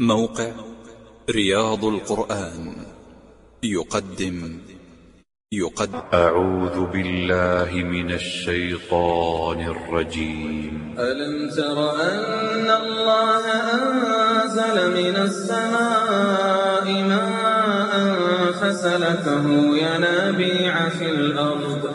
موقع رياض القرآن. يقدم. يقدم. أعوذ بالله من الشيطان الرجيم. ألم تر أن الله أنزل من السماء ماء فسلكه ينابيع في الأرض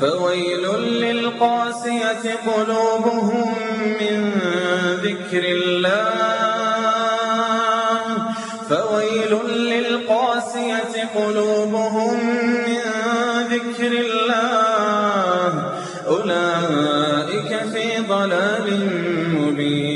فويل للقاسية قلوبهم من ذكر الله. فويل للقاسية قلوبهم من ذكر الله. أولئك في ضلال مبين.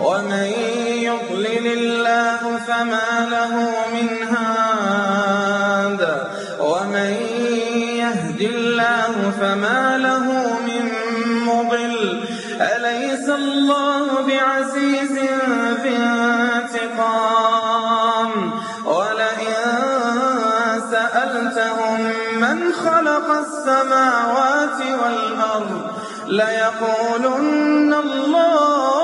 ومن يضلل الله فما له من هاد ومن يهد الله فما له من مضل أليس الله بعزيز ذي انتقام ولئن سألتهم من خلق السماوات والأرض ليقولن الله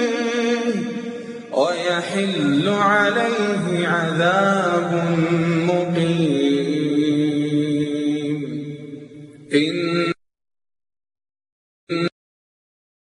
ويحل عليه عذاب مقيم.